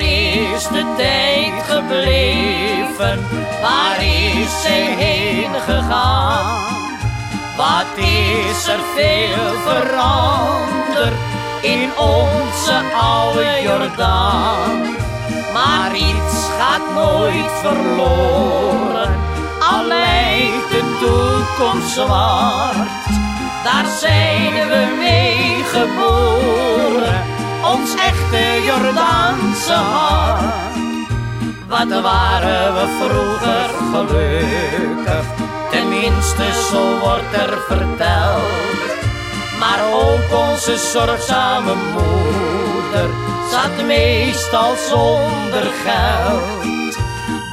is de tijd gebleven? Waar is zij heen gegaan? Wat is er veel veranderd in onze oude Jordaan? Maar iets gaat nooit verloren, al lijkt de toekomst zwart. Daar zijn we mee geboren, Wat waren we vroeger gelukkig, tenminste zo wordt er verteld. Maar ook onze zorgzame moeder zat meestal zonder geld.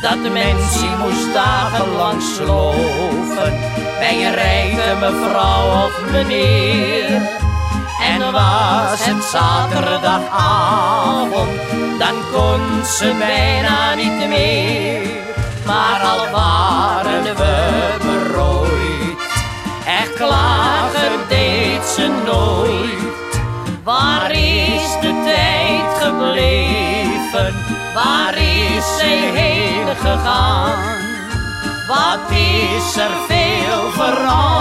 Dat mensie moest dagenlang sloven bij een rijke mevrouw of meneer. En was het zaterdagavond, dan kon ze bijna niet meer. Maar al waren we berooid, echt klagen deed ze nooit. Waar is de tijd gebleven? Waar is zij heen gegaan? Wat is er veel veranderd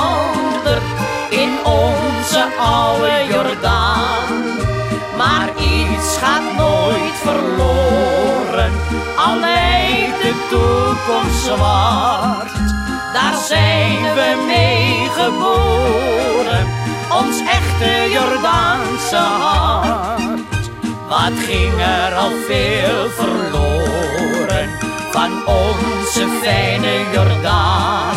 oude Jordaan? Maar iets gaat nooit verloren, al de toekomst zwart. Daar zijn we mee geboren, ons echte Jordaanse hart. Wat ging er al veel verloren van onze fijne Jordaan.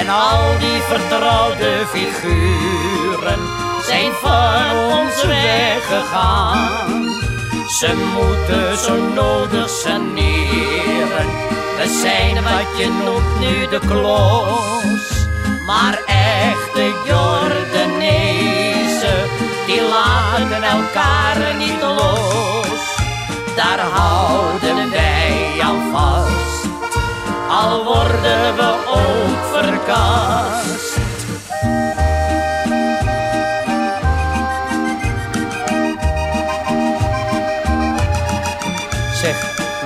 En al die vertrouwde figuren zijn van ons weggegaan. Ze moeten zo nodig saneren. We zijn wat je noemt nu de klos. Maar echte Jordanezen,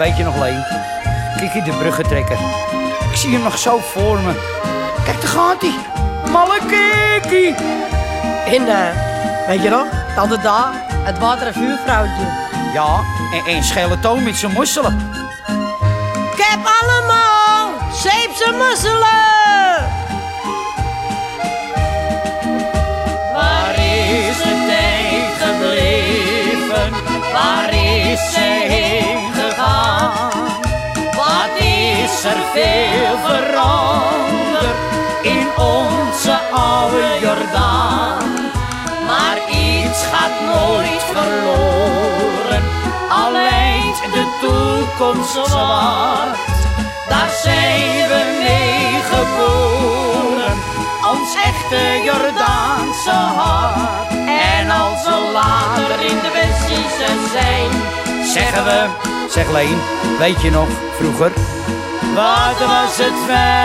weet je nog Leen? Kijk hier de bruggentrekker. Ik zie hem nog zo voor me. Kijk, daar gaat hij. Malle kikkie. En eh, weet je nog, tante daar, het water- en vuurvrouwtje. Ja, en een schele toon met zijn mosselen. Ik heb allemaal zeepse musselen. Waar is de tijd gebleven? Waar is zij heen is er veel veranderd in onze oude Jordaan? Maar iets gaat nooit verloren, al lijkt de toekomst zwart. Daar zijn we mee geboren, ons echte Jordaanse hart. En als we later in de Westerse zijn, zeggen we, Zeg Leen, weet je nog, vroeger? Wat was het fijn.